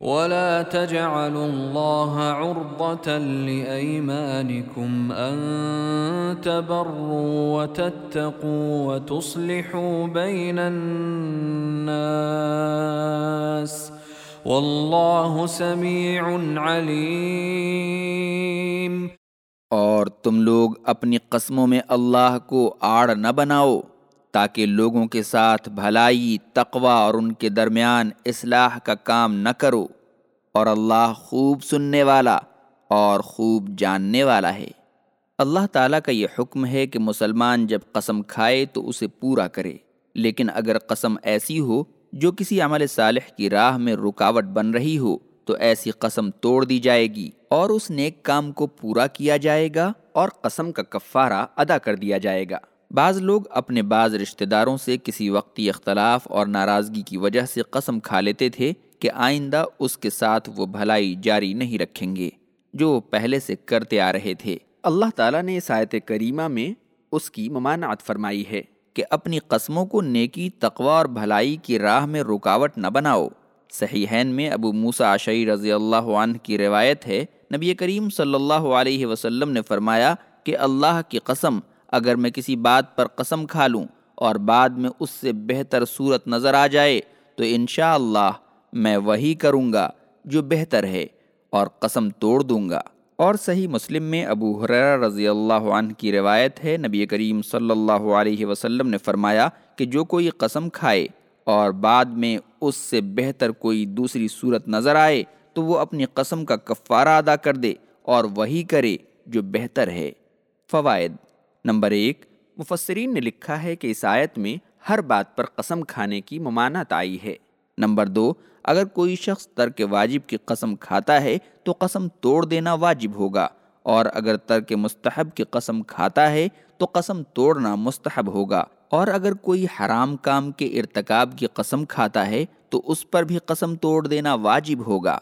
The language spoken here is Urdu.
ولا تجعلوا الله عرضة لأيمانكم أن تبروا وتتقوا وتصلحوا بين الناس والله سميع عليم. اور تم لوگ اپنی قسموں میں اللہ کو آڑ نہ بناؤ۔ تاکہ لوگوں کے ساتھ بھلائی، تقوی اور ان کے درمیان اصلاح کا کام نہ کرو۔ اور اللہ خوب سننے والا اور خوب جاننے والا ہے۔ اللہ تعالیٰ کا یہ حکم ہے کہ مسلمان جب قسم کھائے تو اسے پورا کرے۔ لیکن اگر قسم ایسی ہو جو کسی عمل صالح کی راہ میں رکاوٹ بن رہی ہو، تو ایسی قسم توڑ دی جائے گی اور اس نیک کام کو پورا کیا جائے گا اور قسم کا کفارہ ادا کر دیا جائے گا۔ بعض لوگ اپنے بعض رشتہ داروں سے کسی وقتی اختلاف اور ناراضگی کی وجہ سے قسم کھا لیتے تھے کہ آئندہ اس کے ساتھ وہ بھلائی جاری نہیں رکھیں گے، جو پہلے سے کرتے آ رہے تھے۔ اللہ تعالیٰ نے اس آیت کریمہ میں اس کی ممانعت فرمائی ہے کہ اپنی قسموں کو نیکی، تقوی اور بھلائی کی راہ میں رکاوٹ نہ بناؤ۔ صحیحین میں ابو موسا عشی رضی اللہ عنہ کی روایت ہے، نبی کریم صلی اللہ علیہ وسلم نے فرمایا کہ اللہ کی قسم اگر میں کسی بات پر قسم کھا لوں اور بعد میں اس سے بہتر صورت نظر آ جائے، تو انشاءاللہ اللہ میں وہی کروں گا جو بہتر ہے اور قسم توڑ دوں گا۔ اور صحیح مسلم میں ابو حریر رضی اللہ عنہ کی روایت ہے، نبی کریم صلی اللہ علیہ وسلم نے فرمایا کہ جو کوئی قسم کھائے اور بعد میں اس سے بہتر کوئی دوسری صورت نظر آئے، تو وہ اپنی قسم کا کفارہ ادا کر دے اور وہی کرے جو بہتر ہے۔ فوائد نمبر ایک، مفسرین نے لکھا ہے کہ اس آیت میں ہر بات پر قسم کھانے کی ممانت آئی ہے۔ نمبر دو، اگر کوئی شخص ترک واجب کی قسم کھاتا ہے تو قسم توڑ دینا واجب ہوگا، اور اگر ترک مستحب کی قسم کھاتا ہے تو قسم توڑنا مستحب ہوگا۔ اور اگر کوئی حرام کام کے ارتکاب کی قسم کھاتا ہے تو اس پر بھی قسم توڑ دینا واجب ہوگا۔